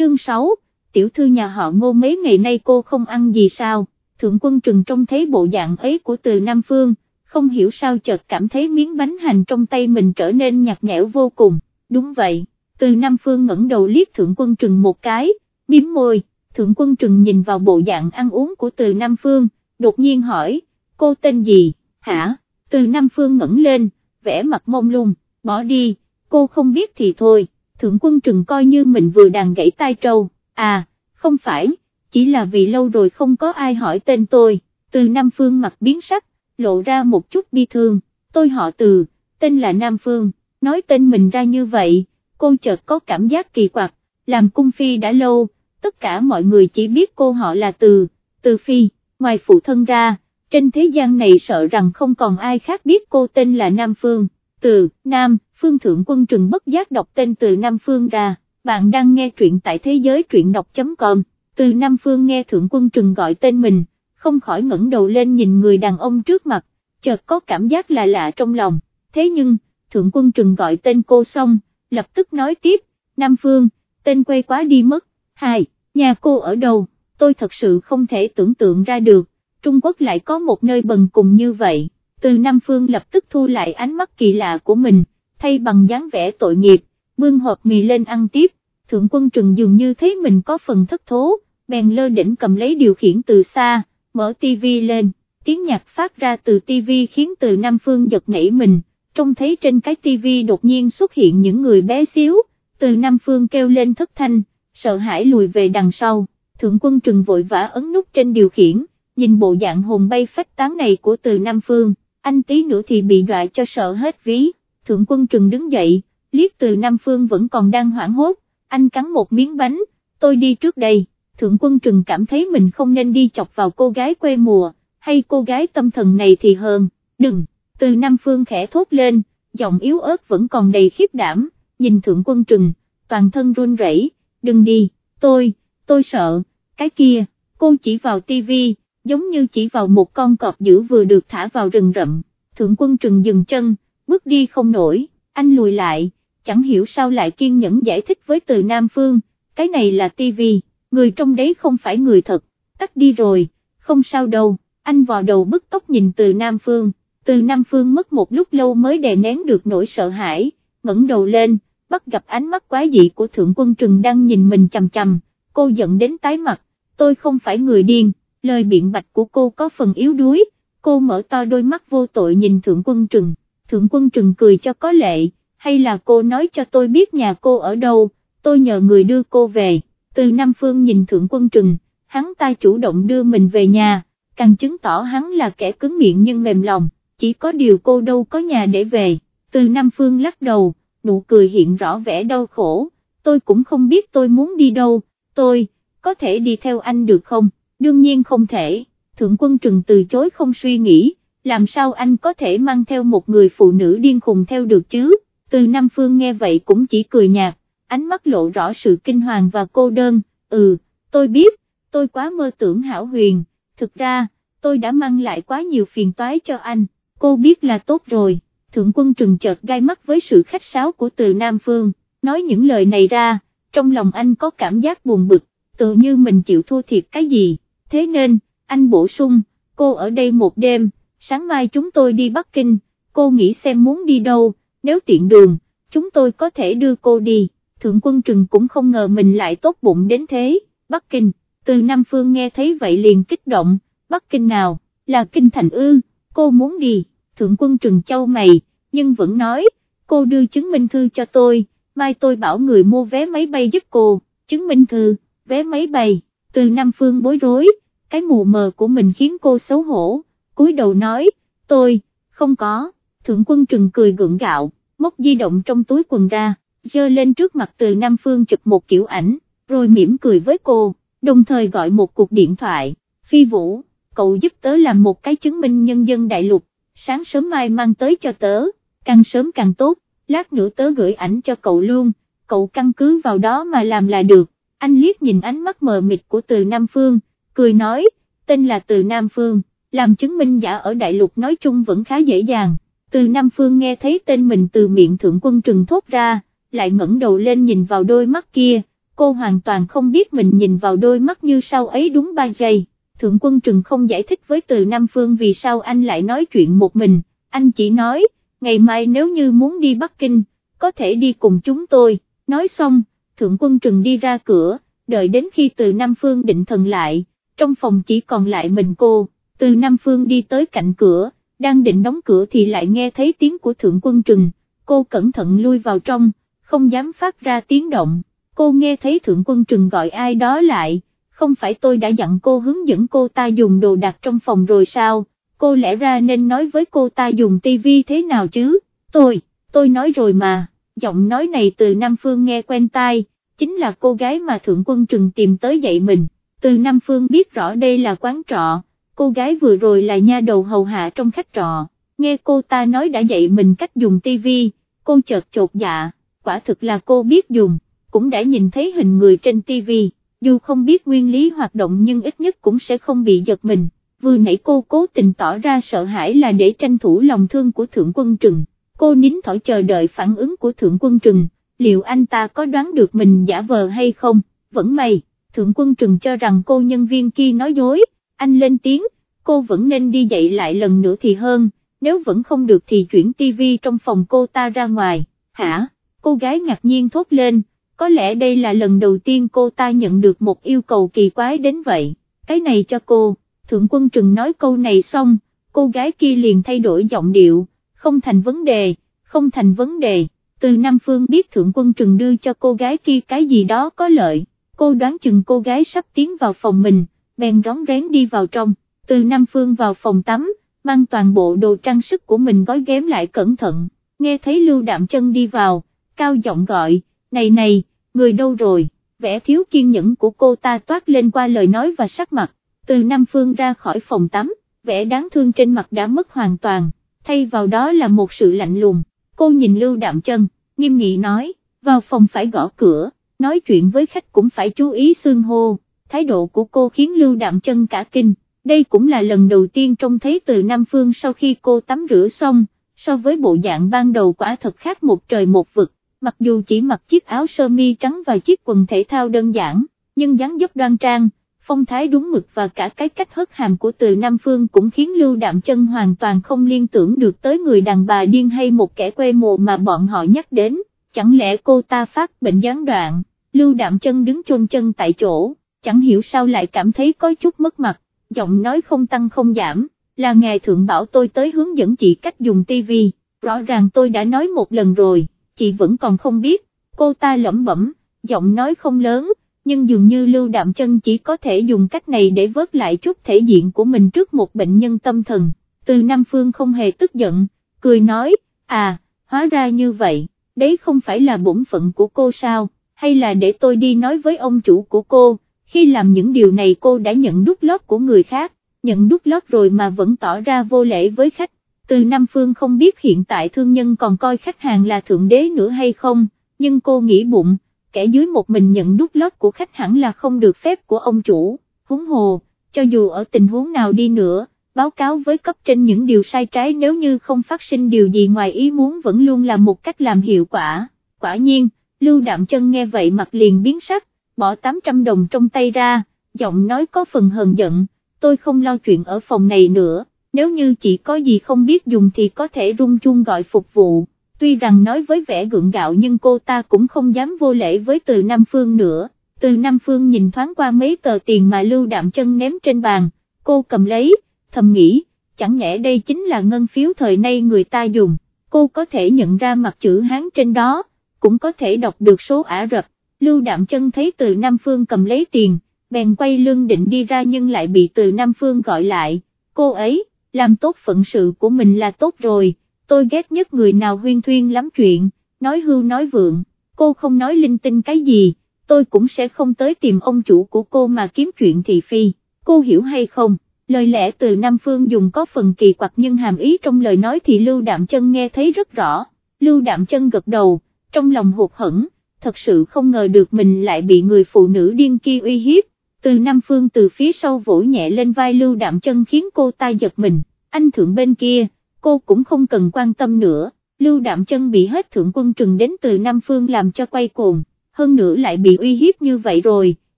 chương 6, tiểu thư nhà họ ngô mấy ngày nay cô không ăn gì sao, thượng quân trừng trông thấy bộ dạng ấy của từ Nam Phương, không hiểu sao chợt cảm thấy miếng bánh hành trong tay mình trở nên nhạt nhẽo vô cùng, đúng vậy, từ Nam Phương ngẩng đầu liếc thượng quân trừng một cái, miếm môi, thượng quân trừng nhìn vào bộ dạng ăn uống của từ Nam Phương, đột nhiên hỏi, cô tên gì, hả, từ Nam Phương ngẩng lên, vẽ mặt mông lung, bỏ đi, cô không biết thì thôi, thượng quân trừng coi như mình vừa đàn gãy tai trâu, à, không phải, chỉ là vì lâu rồi không có ai hỏi tên tôi, từ Nam Phương mặt biến sắc, lộ ra một chút bi thương, tôi họ từ, tên là Nam Phương, nói tên mình ra như vậy, cô chợt có cảm giác kỳ quặc, làm cung phi đã lâu, tất cả mọi người chỉ biết cô họ là từ, từ phi, ngoài phụ thân ra, trên thế gian này sợ rằng không còn ai khác biết cô tên là Nam Phương, từ, Nam, Phương Thượng Quân Trừng bất giác đọc tên từ Nam Phương ra, bạn đang nghe truyện tại thế giới truyện đọc.com, từ Nam Phương nghe Thượng Quân Trừng gọi tên mình, không khỏi ngẩng đầu lên nhìn người đàn ông trước mặt, chợt có cảm giác là lạ trong lòng, thế nhưng, Thượng Quân Trừng gọi tên cô xong, lập tức nói tiếp, Nam Phương, tên quê quá đi mất, hai, nhà cô ở đâu, tôi thật sự không thể tưởng tượng ra được, Trung Quốc lại có một nơi bần cùng như vậy, từ Nam Phương lập tức thu lại ánh mắt kỳ lạ của mình, thay bằng dáng vẻ tội nghiệp, bưng hộp mì lên ăn tiếp, Thượng Quân Trừng dường như thấy mình có phần thất thố, bèn lơ đỉnh cầm lấy điều khiển từ xa, mở tivi lên, tiếng nhạc phát ra từ tivi khiến từ Nam Phương giật nảy mình, trông thấy trên cái tivi đột nhiên xuất hiện những người bé xíu, từ Nam Phương kêu lên thất thanh, sợ hãi lùi về đằng sau, thượng quân trừng vội vã ấn nút trên điều khiển, nhìn bộ dạng hồn bay phách tán này của từ Nam Phương, anh tí nữa thì bị đọa cho sợ hết ví, thượng quân trừng đứng dậy, liếc từ Nam Phương vẫn còn đang hoảng hốt, anh cắn một miếng bánh, tôi đi trước đây, thượng quân trừng cảm thấy mình không nên đi chọc vào cô gái quê mùa, hay cô gái tâm thần này thì hơn, đừng. Từ Nam Phương khẽ thốt lên, giọng yếu ớt vẫn còn đầy khiếp đảm, nhìn thượng quân trừng, toàn thân run rẩy, đừng đi, tôi, tôi sợ, cái kia, cô chỉ vào tivi, giống như chỉ vào một con cọp dữ vừa được thả vào rừng rậm, thượng quân trừng dừng chân, bước đi không nổi, anh lùi lại, chẳng hiểu sao lại kiên nhẫn giải thích với từ Nam Phương, cái này là tivi, người trong đấy không phải người thật, tắt đi rồi, không sao đâu, anh vò đầu bức tóc nhìn từ Nam Phương từ Nam Phương mất một lúc lâu mới đè nén được nỗi sợ hãi, ngẩng đầu lên, bắt gặp ánh mắt quái dị của Thượng Quân Trừng đang nhìn mình chằm chằm, cô giận đến tái mặt, tôi không phải người điên, lời biện bạch của cô có phần yếu đuối, cô mở to đôi mắt vô tội nhìn Thượng Quân Trừng, Thượng Quân Trừng cười cho có lệ, hay là cô nói cho tôi biết nhà cô ở đâu, tôi nhờ người đưa cô về, từ Nam Phương nhìn Thượng Quân Trừng, hắn ta chủ động đưa mình về nhà, càng chứng tỏ hắn là kẻ cứng miệng nhưng mềm lòng chỉ có điều cô đâu có nhà để về, từ Nam Phương lắc đầu, nụ cười hiện rõ vẻ đau khổ, tôi cũng không biết tôi muốn đi đâu, tôi, có thể đi theo anh được không, đương nhiên không thể, Thượng Quân Trừng từ chối không suy nghĩ, làm sao anh có thể mang theo một người phụ nữ điên khùng theo được chứ, từ Nam Phương nghe vậy cũng chỉ cười nhạt, ánh mắt lộ rõ sự kinh hoàng và cô đơn, ừ, tôi biết, tôi quá mơ tưởng hảo huyền, thực ra, tôi đã mang lại quá nhiều phiền toái cho anh. Cô biết là tốt rồi, thượng quân trừng chợt gai mắt với sự khách sáo của từ Nam Phương, nói những lời này ra, trong lòng anh có cảm giác buồn bực, tự như mình chịu thua thiệt cái gì, thế nên, anh bổ sung, cô ở đây một đêm, sáng mai chúng tôi đi Bắc Kinh, cô nghĩ xem muốn đi đâu, nếu tiện đường, chúng tôi có thể đưa cô đi, thượng quân trừng cũng không ngờ mình lại tốt bụng đến thế, Bắc Kinh, từ Nam Phương nghe thấy vậy liền kích động, Bắc Kinh nào, là Kinh Thành ư, cô muốn đi, thượng quân trừng châu mày, nhưng vẫn nói, cô đưa chứng minh thư cho tôi, mai tôi bảo người mua vé máy bay giúp cô, chứng minh thư, vé máy bay, từ Nam Phương bối rối, cái mù mờ của mình khiến cô xấu hổ, cúi đầu nói, tôi, không có, thượng quân trừng cười gượng gạo, móc di động trong túi quần ra, dơ lên trước mặt từ Nam Phương chụp một kiểu ảnh, rồi mỉm cười với cô, đồng thời gọi một cuộc điện thoại, phi vũ, cậu giúp tớ làm một cái chứng minh nhân dân đại lục, sáng sớm mai mang tới cho tớ, càng sớm càng tốt, lát nữa tớ gửi ảnh cho cậu luôn, cậu căn cứ vào đó mà làm là được, anh liếc nhìn ánh mắt mờ mịt của từ Nam Phương, cười nói, tên là từ Nam Phương, làm chứng minh giả ở đại lục nói chung vẫn khá dễ dàng, từ Nam Phương nghe thấy tên mình từ miệng thượng quân trừng thốt ra, lại ngẩng đầu lên nhìn vào đôi mắt kia, cô hoàn toàn không biết mình nhìn vào đôi mắt như sau ấy đúng 3 giây, thượng quân trừng không giải thích với từ Nam Phương vì sao anh lại nói chuyện một mình, anh chỉ nói, ngày mai nếu như muốn đi Bắc Kinh, có thể đi cùng chúng tôi, nói xong, thượng quân trừng đi ra cửa, đợi đến khi từ Nam Phương định thần lại, trong phòng chỉ còn lại mình cô, từ Nam Phương đi tới cạnh cửa, đang định đóng cửa thì lại nghe thấy tiếng của thượng quân trừng, cô cẩn thận lui vào trong, không dám phát ra tiếng động, cô nghe thấy thượng quân trừng gọi ai đó lại, không phải tôi đã dặn cô hướng dẫn cô ta dùng đồ đặt trong phòng rồi sao, cô lẽ ra nên nói với cô ta dùng tivi thế nào chứ, tôi, tôi nói rồi mà, giọng nói này từ Nam Phương nghe quen tai, chính là cô gái mà thượng quân trừng tìm tới dạy mình, từ Nam Phương biết rõ đây là quán trọ, cô gái vừa rồi là nha đầu hầu hạ trong khách trọ, nghe cô ta nói đã dạy mình cách dùng tivi, cô chợt chột dạ, quả thực là cô biết dùng, cũng đã nhìn thấy hình người trên tivi, dù không biết nguyên lý hoạt động nhưng ít nhất cũng sẽ không bị giật mình, vừa nãy cô cố tình tỏ ra sợ hãi là để tranh thủ lòng thương của Thượng Quân Trừng, cô nín thở chờ đợi phản ứng của Thượng Quân Trừng, liệu anh ta có đoán được mình giả vờ hay không, vẫn may, Thượng Quân Trừng cho rằng cô nhân viên kia nói dối, anh lên tiếng, cô vẫn nên đi dậy lại lần nữa thì hơn, nếu vẫn không được thì chuyển tivi trong phòng cô ta ra ngoài, hả, cô gái ngạc nhiên thốt lên, có lẽ đây là lần đầu tiên cô ta nhận được một yêu cầu kỳ quái đến vậy, cái này cho cô, Thượng Quân Trừng nói câu này xong, cô gái kia liền thay đổi giọng điệu, không thành vấn đề, không thành vấn đề, từ Nam Phương biết Thượng Quân Trừng đưa cho cô gái kia cái gì đó có lợi, cô đoán chừng cô gái sắp tiến vào phòng mình, bèn rón rén đi vào trong, từ Nam Phương vào phòng tắm, mang toàn bộ đồ trang sức của mình gói ghém lại cẩn thận, nghe thấy Lưu Đạm Chân đi vào, cao giọng gọi, này này, người đâu rồi, vẻ thiếu kiên nhẫn của cô ta toát lên qua lời nói và sắc mặt, từ Nam Phương ra khỏi phòng tắm, vẻ đáng thương trên mặt đã mất hoàn toàn, thay vào đó là một sự lạnh lùng, cô nhìn Lưu Đạm Chân, nghiêm nghị nói, vào phòng phải gõ cửa, nói chuyện với khách cũng phải chú ý xương hô, thái độ của cô khiến Lưu Đạm Chân cả kinh, đây cũng là lần đầu tiên trông thấy từ Nam Phương sau khi cô tắm rửa xong, so với bộ dạng ban đầu quả thật khác một trời một vực, mặc dù chỉ mặc chiếc áo sơ mi trắng và chiếc quần thể thao đơn giản, nhưng dáng dấp đoan trang, phong thái đúng mực và cả cái cách hất hàm của từ Nam Phương cũng khiến Lưu Đạm Chân hoàn toàn không liên tưởng được tới người đàn bà điên hay một kẻ quê mồ mà bọn họ nhắc đến, chẳng lẽ cô ta phát bệnh gián đoạn, Lưu Đạm Chân đứng chôn chân tại chỗ, chẳng hiểu sao lại cảm thấy có chút mất mặt, giọng nói không tăng không giảm, là ngài thượng bảo tôi tới hướng dẫn chị cách dùng tivi, rõ ràng tôi đã nói một lần rồi, chị vẫn còn không biết, cô ta lẩm bẩm, giọng nói không lớn, nhưng dường như lưu đạm chân chỉ có thể dùng cách này để vớt lại chút thể diện của mình trước một bệnh nhân tâm thần, từ Nam Phương không hề tức giận, cười nói, à, hóa ra như vậy, đấy không phải là bổn phận của cô sao, hay là để tôi đi nói với ông chủ của cô, khi làm những điều này cô đã nhận đút lót của người khác, nhận đút lót rồi mà vẫn tỏ ra vô lễ với khách, từ Nam Phương không biết hiện tại thương nhân còn coi khách hàng là thượng đế nữa hay không, nhưng cô nghĩ bụng, kẻ dưới một mình nhận đút lót của khách hẳn là không được phép của ông chủ, huống hồ, cho dù ở tình huống nào đi nữa, báo cáo với cấp trên những điều sai trái nếu như không phát sinh điều gì ngoài ý muốn vẫn luôn là một cách làm hiệu quả, quả nhiên, Lưu Đạm Chân nghe vậy mặt liền biến sắc, bỏ 800 đồng trong tay ra, giọng nói có phần hờn giận, tôi không lo chuyện ở phòng này nữa, nếu như chỉ có gì không biết dùng thì có thể rung chuông gọi phục vụ, tuy rằng nói với vẻ gượng gạo nhưng cô ta cũng không dám vô lễ với từ Nam Phương nữa, từ Nam Phương nhìn thoáng qua mấy tờ tiền mà Lưu Đạm Chân ném trên bàn, cô cầm lấy, thầm nghĩ, chẳng nhẽ đây chính là ngân phiếu thời nay người ta dùng, cô có thể nhận ra mặt chữ Hán trên đó, cũng có thể đọc được số Ả Rập. Lưu Đạm Chân thấy từ Nam Phương cầm lấy tiền, bèn quay lưng định đi ra nhưng lại bị từ Nam Phương gọi lại, cô ấy, làm tốt phận sự của mình là tốt rồi, tôi ghét nhất người nào huyên thuyên lắm chuyện, nói hưu nói vượng, cô không nói linh tinh cái gì, tôi cũng sẽ không tới tìm ông chủ của cô mà kiếm chuyện thị phi, cô hiểu hay không? Lời lẽ từ Nam Phương dùng có phần kỳ quặc nhưng hàm ý trong lời nói thì Lưu Đạm Chân nghe thấy rất rõ, Lưu Đạm Chân gật đầu, trong lòng hụt hẫng thật sự không ngờ được mình lại bị người phụ nữ điên kia uy hiếp, từ Nam Phương từ phía sau vỗ nhẹ lên vai Lưu Đạm Chân khiến cô ta giật mình, anh thượng bên kia, cô cũng không cần quan tâm nữa, Lưu Đạm Chân bị hết thượng quân trừng đến từ Nam Phương làm cho quay cuồng, hơn nữa lại bị uy hiếp như vậy rồi,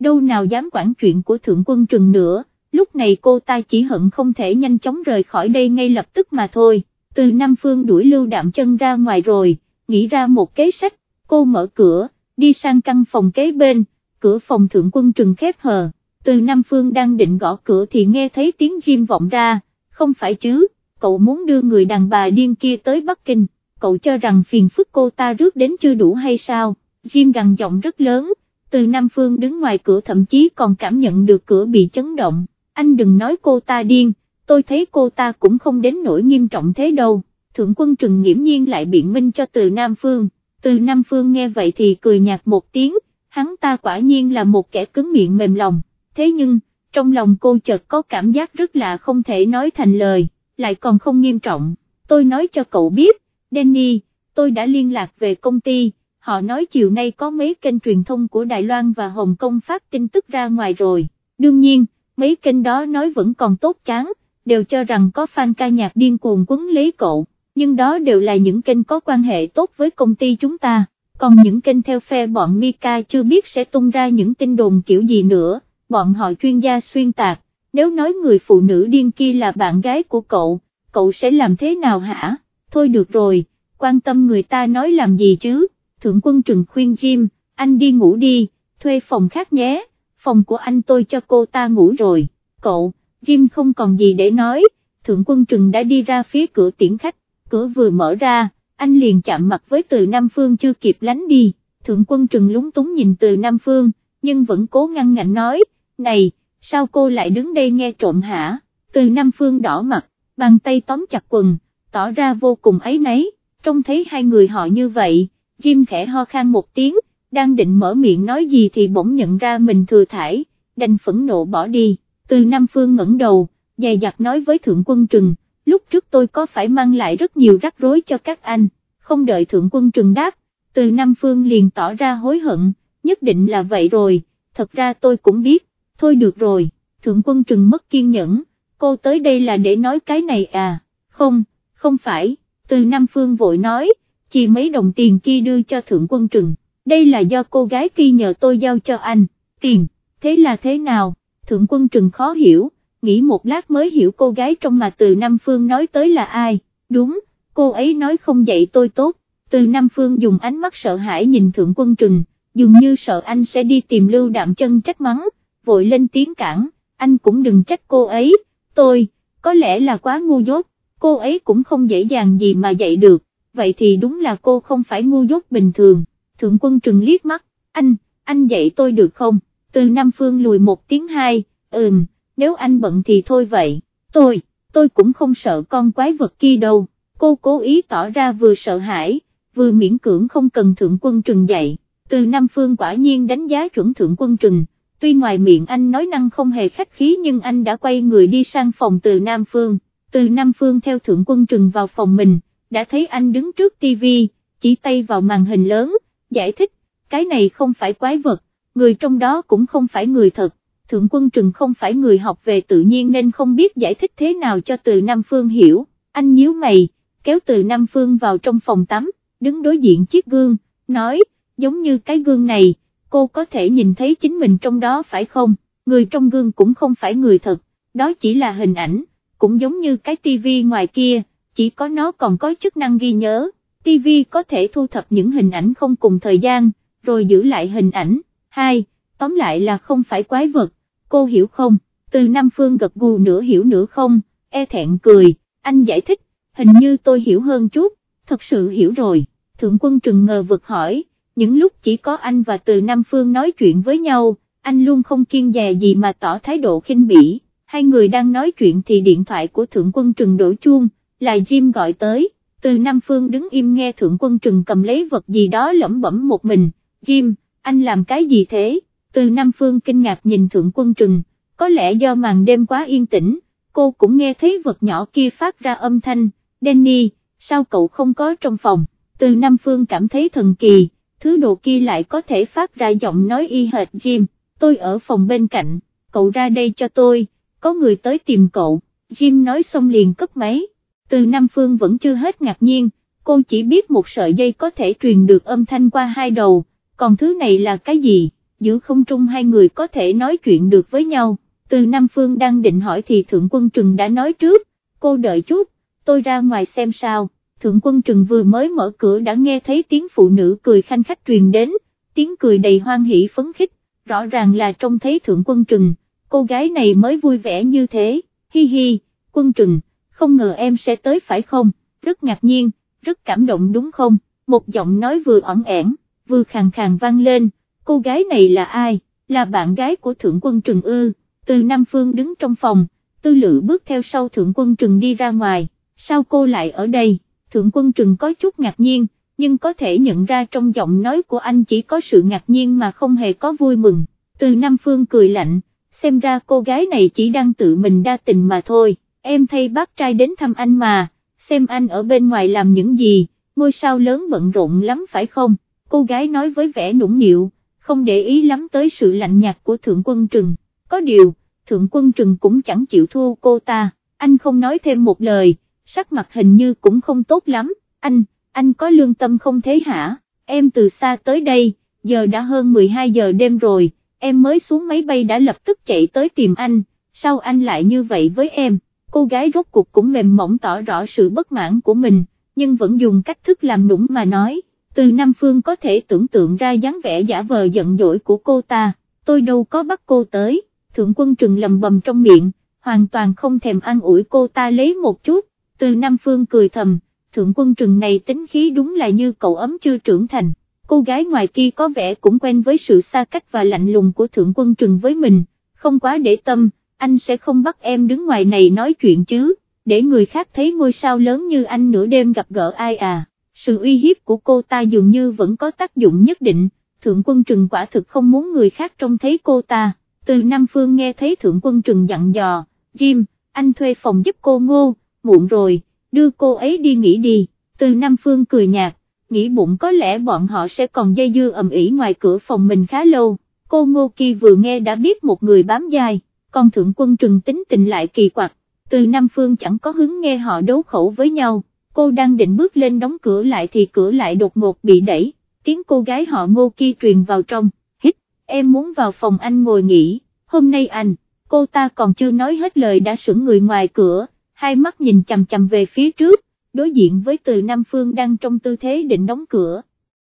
đâu nào dám quản chuyện của thượng quân trừng nữa, lúc này cô ta chỉ hận không thể nhanh chóng rời khỏi đây ngay lập tức mà thôi, từ Nam Phương đuổi lưu đạm chân ra ngoài rồi, nghĩ ra một kế sách, cô mở cửa, đi sang căn phòng kế bên, cửa phòng thượng quân trừng khép hờ, từ Nam Phương đang định gõ cửa thì nghe thấy tiếng Jim vọng ra, không phải chứ, cậu muốn đưa người đàn bà điên kia tới Bắc Kinh, cậu cho rằng phiền phức cô ta rước đến chưa đủ hay sao, Jim gằn giọng rất lớn, từ Nam Phương đứng ngoài cửa thậm chí còn cảm nhận được cửa bị chấn động, anh đừng nói cô ta điên, tôi thấy cô ta cũng không đến nỗi nghiêm trọng thế đâu, thượng quân trừng nghiễm nhiên lại biện minh cho từ Nam Phương, từ Nam Phương nghe vậy thì cười nhạt một tiếng, hắn ta quả nhiên là một kẻ cứng miệng mềm lòng, thế nhưng, trong lòng cô chợt có cảm giác rất là không thể nói thành lời, lại còn không nghiêm trọng, tôi nói cho cậu biết, Danny, tôi đã liên lạc về công ty, họ nói chiều nay có mấy kênh truyền thông của Đài Loan và Hồng Kông phát tin tức ra ngoài rồi, đương nhiên, mấy kênh đó nói vẫn còn tốt chán, đều cho rằng có fan ca nhạc điên cuồng quấn lấy cậu, nhưng đó đều là những kênh có quan hệ tốt với công ty chúng ta, còn những kênh theo phe bọn Mika chưa biết sẽ tung ra những tin đồn kiểu gì nữa, bọn họ chuyên gia xuyên tạc, nếu nói người phụ nữ điên kia là bạn gái của cậu, cậu sẽ làm thế nào hả? Thôi được rồi, quan tâm người ta nói làm gì chứ, thượng quân trừng khuyên Jim, anh đi ngủ đi, thuê phòng khác nhé, phòng của anh tôi cho cô ta ngủ rồi, cậu, Jim không còn gì để nói, thượng quân trừng đã đi ra phía cửa tiễn khách, cửa vừa mở ra, anh liền chạm mặt với từ Nam Phương chưa kịp lánh đi, thượng quân trừng lúng túng nhìn từ Nam Phương, nhưng vẫn cố ngăn ngạnh nói, này, sao cô lại đứng đây nghe trộm hả, từ Nam Phương đỏ mặt, bàn tay tóm chặt quần, tỏ ra vô cùng ấy nấy, trông thấy hai người họ như vậy, Jim khẽ ho khan một tiếng, đang định mở miệng nói gì thì bỗng nhận ra mình thừa thải, đành phẫn nộ bỏ đi, từ Nam Phương ngẩng đầu, dè dặt nói với Thượng Quân Trừng, lúc trước tôi có phải mang lại rất nhiều rắc rối cho các anh, không đợi Thượng Quân Trừng đáp, từ Nam Phương liền tỏ ra hối hận, nhất định là vậy rồi, thật ra tôi cũng biết, thôi được rồi, Thượng Quân Trừng mất kiên nhẫn, cô tới đây là để nói cái này à, không, không phải, từ Nam Phương vội nói, chỉ mấy đồng tiền kia đưa cho Thượng Quân Trừng, đây là do cô gái kia nhờ tôi giao cho anh, tiền, thế là thế nào, Thượng Quân Trừng khó hiểu, nghĩ một lát mới hiểu cô gái trong mà từ Nam Phương nói tới là ai, đúng, cô ấy nói không dạy tôi tốt, từ Nam Phương dùng ánh mắt sợ hãi nhìn Thượng Quân Trừng, dường như sợ anh sẽ đi tìm lưu đạm chân trách mắng, vội lên tiếng cản, anh cũng đừng trách cô ấy, tôi, có lẽ là quá ngu dốt, cô ấy cũng không dễ dàng gì mà dạy được, vậy thì đúng là cô không phải ngu dốt bình thường, Thượng Quân Trừng liếc mắt, anh, anh dạy tôi được không, từ Nam Phương lùi một tiếng hai, ừm nếu anh bận thì thôi vậy, tôi, tôi cũng không sợ con quái vật kia đâu, cô cố ý tỏ ra vừa sợ hãi, vừa miễn cưỡng không cần thượng quân trừng dạy, từ Nam Phương quả nhiên đánh giá chuẩn thượng quân trừng, tuy ngoài miệng anh nói năng không hề khách khí nhưng anh đã quay người đi sang phòng từ Nam Phương, từ Nam Phương theo thượng quân trừng vào phòng mình, đã thấy anh đứng trước tivi, chỉ tay vào màn hình lớn, giải thích, cái này không phải quái vật, người trong đó cũng không phải người thật, Thượng Quân Trừng không phải người học về tự nhiên nên không biết giải thích thế nào cho từ Nam Phương hiểu, anh nhíu mày, kéo từ Nam Phương vào trong phòng tắm, đứng đối diện chiếc gương, nói, giống như cái gương này, cô có thể nhìn thấy chính mình trong đó phải không, người trong gương cũng không phải người thật, đó chỉ là hình ảnh, cũng giống như cái tivi ngoài kia, chỉ có nó còn có chức năng ghi nhớ, tivi có thể thu thập những hình ảnh không cùng thời gian, rồi giữ lại hình ảnh, hai, tóm lại là không phải quái vật, cô hiểu không, từ Nam Phương gật gù nửa hiểu nửa không, e thẹn cười, anh giải thích, hình như tôi hiểu hơn chút, thật sự hiểu rồi, thượng quân trừng ngờ vực hỏi, những lúc chỉ có anh và từ Nam Phương nói chuyện với nhau, anh luôn không kiên dè gì mà tỏ thái độ khinh bỉ, hai người đang nói chuyện thì điện thoại của thượng quân trừng đổ chuông, là Jim gọi tới, từ Nam Phương đứng im nghe thượng quân trừng cầm lấy vật gì đó lẩm bẩm một mình, Jim, anh làm cái gì thế? Từ Nam Phương kinh ngạc nhìn Thượng Quân Trừng, có lẽ do màn đêm quá yên tĩnh, cô cũng nghe thấy vật nhỏ kia phát ra âm thanh, Danny, sao cậu không có trong phòng, từ Nam Phương cảm thấy thần kỳ, thứ đồ kia lại có thể phát ra giọng nói y hệt Jim, tôi ở phòng bên cạnh, cậu ra đây cho tôi, có người tới tìm cậu, Jim nói xong liền cất máy, từ Nam Phương vẫn chưa hết ngạc nhiên, cô chỉ biết một sợi dây có thể truyền được âm thanh qua hai đầu, còn thứ này là cái gì, giữa không trung hai người có thể nói chuyện được với nhau, từ Nam Phương đang định hỏi thì Thượng Quân Trừng đã nói trước, cô đợi chút, tôi ra ngoài xem sao, Thượng Quân Trừng vừa mới mở cửa đã nghe thấy tiếng phụ nữ cười khanh khách truyền đến, tiếng cười đầy hoan hỷ phấn khích, rõ ràng là trông thấy Thượng Quân Trừng, cô gái này mới vui vẻ như thế, hi hi, Quân Trừng, không ngờ em sẽ tới phải không, rất ngạc nhiên, rất cảm động đúng không, một giọng nói vừa ỏn ẻn, vừa khàn khàn vang lên, cô gái này là ai, là bạn gái của Thượng Quân Trừng ư, từ Nam Phương đứng trong phòng, tư lự bước theo sau Thượng Quân Trừng đi ra ngoài, sao cô lại ở đây, Thượng Quân Trừng có chút ngạc nhiên, nhưng có thể nhận ra trong giọng nói của anh chỉ có sự ngạc nhiên mà không hề có vui mừng, từ Nam Phương cười lạnh, xem ra cô gái này chỉ đang tự mình đa tình mà thôi, em thay bác trai đến thăm anh mà, xem anh ở bên ngoài làm những gì, ngôi sao lớn bận rộn lắm phải không, cô gái nói với vẻ nũng nịu, không để ý lắm tới sự lạnh nhạt của Thượng Quân Trừng, có điều, Thượng Quân Trừng cũng chẳng chịu thua cô ta, anh không nói thêm một lời, sắc mặt hình như cũng không tốt lắm, anh, anh có lương tâm không thế hả, em từ xa tới đây, giờ đã hơn 12 giờ đêm rồi, em mới xuống máy bay đã lập tức chạy tới tìm anh, sao anh lại như vậy với em, cô gái rốt cuộc cũng mềm mỏng tỏ rõ sự bất mãn của mình, nhưng vẫn dùng cách thức làm nũng mà nói, từ Nam Phương có thể tưởng tượng ra dáng vẻ giả vờ giận dỗi của cô ta, tôi đâu có bắt cô tới, thượng quân trừng lầm bầm trong miệng, hoàn toàn không thèm ăn ủi cô ta lấy một chút, từ Nam Phương cười thầm, thượng quân trừng này tính khí đúng là như cậu ấm chưa trưởng thành, cô gái ngoài kia có vẻ cũng quen với sự xa cách và lạnh lùng của thượng quân trừng với mình, không quá để tâm, anh sẽ không bắt em đứng ngoài này nói chuyện chứ, để người khác thấy ngôi sao lớn như anh nửa đêm gặp gỡ ai à, sự uy hiếp của cô ta dường như vẫn có tác dụng nhất định, thượng quân trừng quả thực không muốn người khác trông thấy cô ta, từ Nam Phương nghe thấy thượng quân trừng dặn dò, Jim, anh thuê phòng giúp cô ngô, muộn rồi, đưa cô ấy đi nghỉ đi, từ Nam Phương cười nhạt, nghĩ bụng có lẽ bọn họ sẽ còn dây dưa ầm ĩ ngoài cửa phòng mình khá lâu, cô Ngô Kỳ vừa nghe đã biết một người bám dài, còn thượng quân trừng tính tình lại kỳ quặc, từ Nam Phương chẳng có hứng nghe họ đấu khẩu với nhau, cô đang định bước lên đóng cửa lại thì cửa lại đột ngột bị đẩy, tiếng cô gái họ Ngô kia truyền vào trong, hít, em muốn vào phòng anh ngồi nghỉ, hôm nay anh, cô ta còn chưa nói hết lời đã sững người ngoài cửa, hai mắt nhìn chằm chằm về phía trước, đối diện với từ Nam Phương đang trong tư thế định đóng cửa.